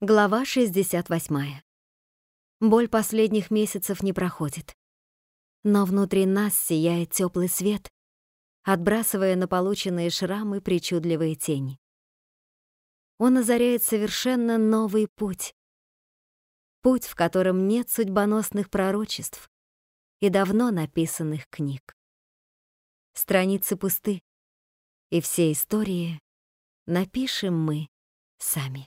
Глава 68. Боль последних месяцев не проходит. Но внутри нас сияет теплый свет, отбрасывая на полученные шрамы причудливые тени. Он озаряет совершенно новый путь. Путь, в котором нет судьбоносных пророчеств и давно написанных книг. Страницы пусты, и все истории напишем мы сами.